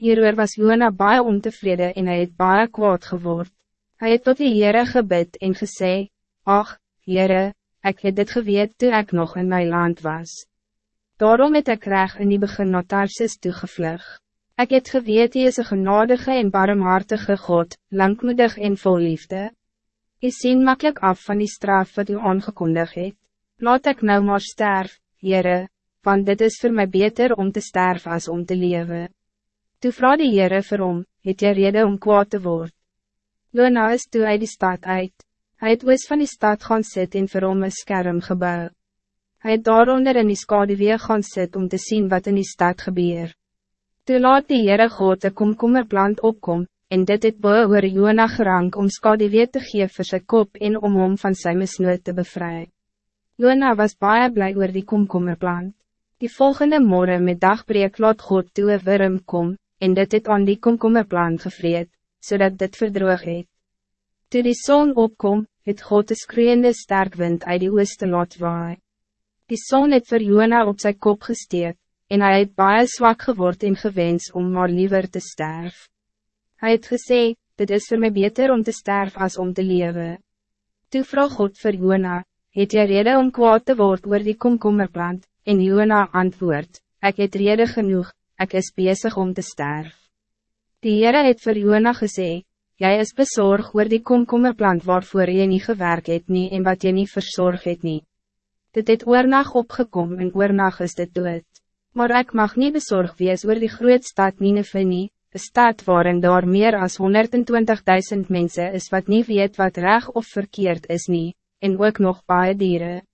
Hieroor was Jona baie ontevreden en hij het baie kwaad geword. Hij het tot die Heere gebid en gesê, Ach, Heere, ik het dit geweet toe ik nog in mijn land was. Daarom het ek reg in die begin na Tarsis toegevlug. Ek het geweet hy is een genadige en barmhartige God, langmoedig en vol liefde. Hy sien makkelijk af van die straf wat u aangekondig het. Laat ik nou maar sterf, Heere, want dit is voor mij beter om te sterven als om te leven. Toe vraag die Heere vir hom, het jy rede om kwaad te word. Lona is toe uit die stad uit. Hij het oos van die stad gaan sit en vir hom een skerm gebouw. Hij het daaronder in die skadewee gaan sit om te zien wat in die stad gebeur. Toe laat die Heere God een komkommerplant opkom, en dit het boe oor Jona gerank om skadewee te gee vir sy kop en om hom van sy misnoot te bevrijden. Jona was baie blij oor die komkommerplant. Die volgende morgen met dagbreek laat God toe een worm kom, en dit het aan die komkommerplant gevreed, zodat dit verdroog het. Toe die zon opkom, het God een skreeuwende sterk wind uit die ooste laat waai. Die zon het vir Jona op zijn kop gesteek, en hij het baie zwak geword en gewens om maar liever te sterf. Hij het gesê, dit is voor mij beter om te sterven als om te leven. Toe vroeg God vir Jona, het jy rede om kwaad te word oor die komkommerplant, en Jona antwoord, ik het rede genoeg, ik is bezig om te sterven. Die Heere het vir Jona gesê, Jy is bezorgd oor die komkommerplant waarvoor jy niet gewerkt het nie en wat jy niet verzorgd het nie. Dit het oornag opgekom en oornag is dit dood. Maar ik mag niet bezorgd wees oor die groot stad Nineveh nie, een stad waarin daar meer als 120.000 mensen is wat niet weet wat reg of verkeerd is nie, en ook nog baie dieren.